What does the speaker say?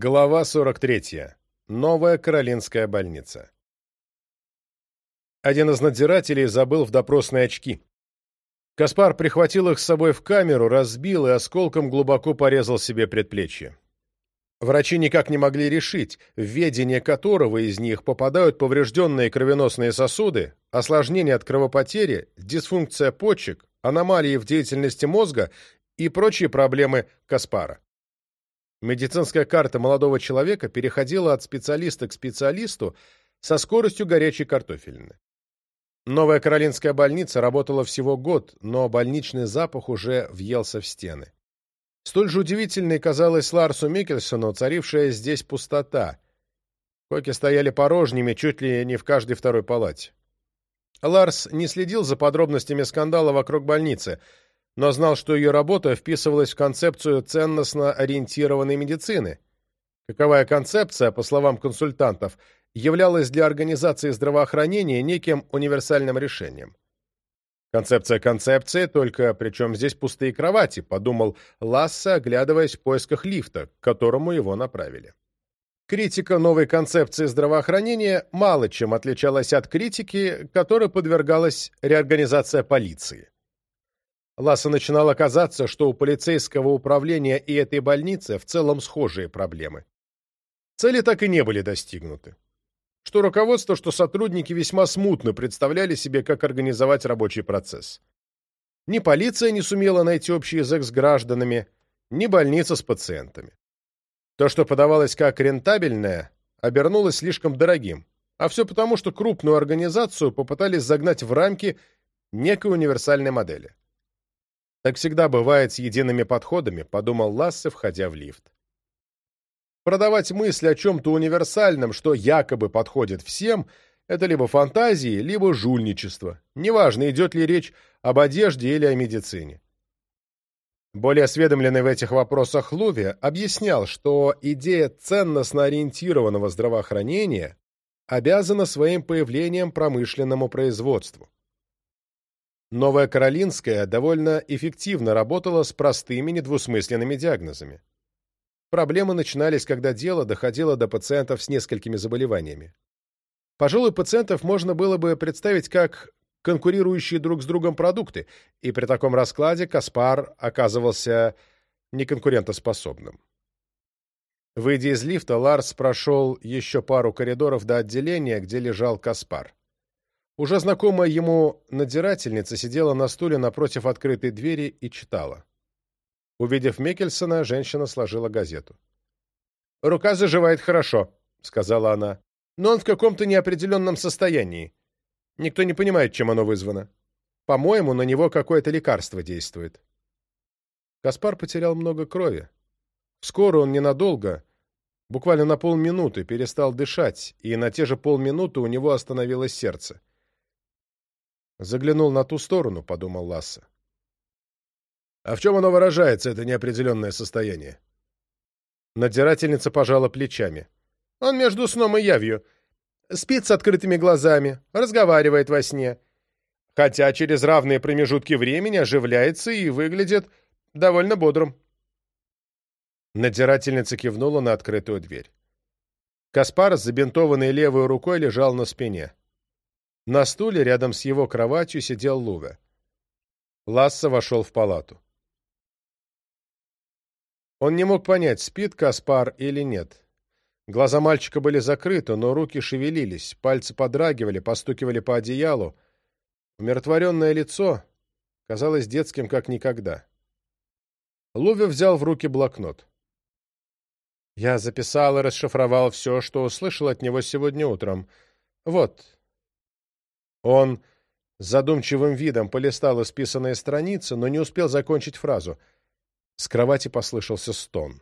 Глава 43. Новая Каролинская больница. Один из надзирателей забыл в допросные очки. Каспар прихватил их с собой в камеру, разбил и осколком глубоко порезал себе предплечье. Врачи никак не могли решить, в ведение которого из них попадают поврежденные кровеносные сосуды, осложнения от кровопотери, дисфункция почек, аномалии в деятельности мозга и прочие проблемы Каспара. Медицинская карта молодого человека переходила от специалиста к специалисту со скоростью горячей картофелины. Новая Каролинская больница работала всего год, но больничный запах уже въелся в стены. Столь же удивительной казалась Ларсу Микельсону царившая здесь пустота. Койки стояли порожними чуть ли не в каждой второй палате. Ларс не следил за подробностями скандала вокруг больницы — но знал, что ее работа вписывалась в концепцию ценностно-ориентированной медицины. Каковая концепция, по словам консультантов, являлась для организации здравоохранения неким универсальным решением. «Концепция концепции, только причем здесь пустые кровати», подумал Ласса, оглядываясь в поисках лифта, к которому его направили. Критика новой концепции здравоохранения мало чем отличалась от критики, которой подвергалась реорганизация полиции. Ласса начинал оказаться, что у полицейского управления и этой больницы в целом схожие проблемы. Цели так и не были достигнуты. Что руководство, что сотрудники весьма смутно представляли себе, как организовать рабочий процесс. Ни полиция не сумела найти общий язык с гражданами, ни больница с пациентами. То, что подавалось как рентабельное, обернулось слишком дорогим. А все потому, что крупную организацию попытались загнать в рамки некой универсальной модели. Так всегда бывает с едиными подходами, подумал Лассе, входя в лифт. Продавать мысль о чем-то универсальном, что якобы подходит всем, это либо фантазии, либо жульничество. Неважно, идет ли речь об одежде или о медицине. Более осведомленный в этих вопросах Луви объяснял, что идея ценностно ориентированного здравоохранения обязана своим появлением промышленному производству. Новая Каролинская довольно эффективно работала с простыми недвусмысленными диагнозами. Проблемы начинались, когда дело доходило до пациентов с несколькими заболеваниями. Пожилых пациентов можно было бы представить как конкурирующие друг с другом продукты, и при таком раскладе Каспар оказывался неконкурентоспособным. Выйдя из лифта, Ларс прошел еще пару коридоров до отделения, где лежал Каспар. Уже знакомая ему надзирательница сидела на стуле напротив открытой двери и читала. Увидев Микельсона, женщина сложила газету. «Рука заживает хорошо», — сказала она, — «но он в каком-то неопределенном состоянии. Никто не понимает, чем оно вызвано. По-моему, на него какое-то лекарство действует». Каспар потерял много крови. Скоро он ненадолго, буквально на полминуты, перестал дышать, и на те же полминуты у него остановилось сердце. Заглянул на ту сторону, подумал Ласса. А в чем оно выражается, это неопределенное состояние? Надзирательница пожала плечами. Он между сном и явью. Спит с открытыми глазами, разговаривает во сне. Хотя через равные промежутки времени оживляется и выглядит довольно бодрым. Надзирательница кивнула на открытую дверь. Каспар, с забинтованной левой рукой, лежал на спине. На стуле рядом с его кроватью сидел Луве. Ласса вошел в палату. Он не мог понять, спит Каспар или нет. Глаза мальчика были закрыты, но руки шевелились, пальцы подрагивали, постукивали по одеялу. Умиротворенное лицо казалось детским, как никогда. Луви взял в руки блокнот. «Я записал и расшифровал все, что услышал от него сегодня утром. Вот, он задумчивым видом полистал исписанные страницы, но не успел закончить фразу. С кровати послышался стон.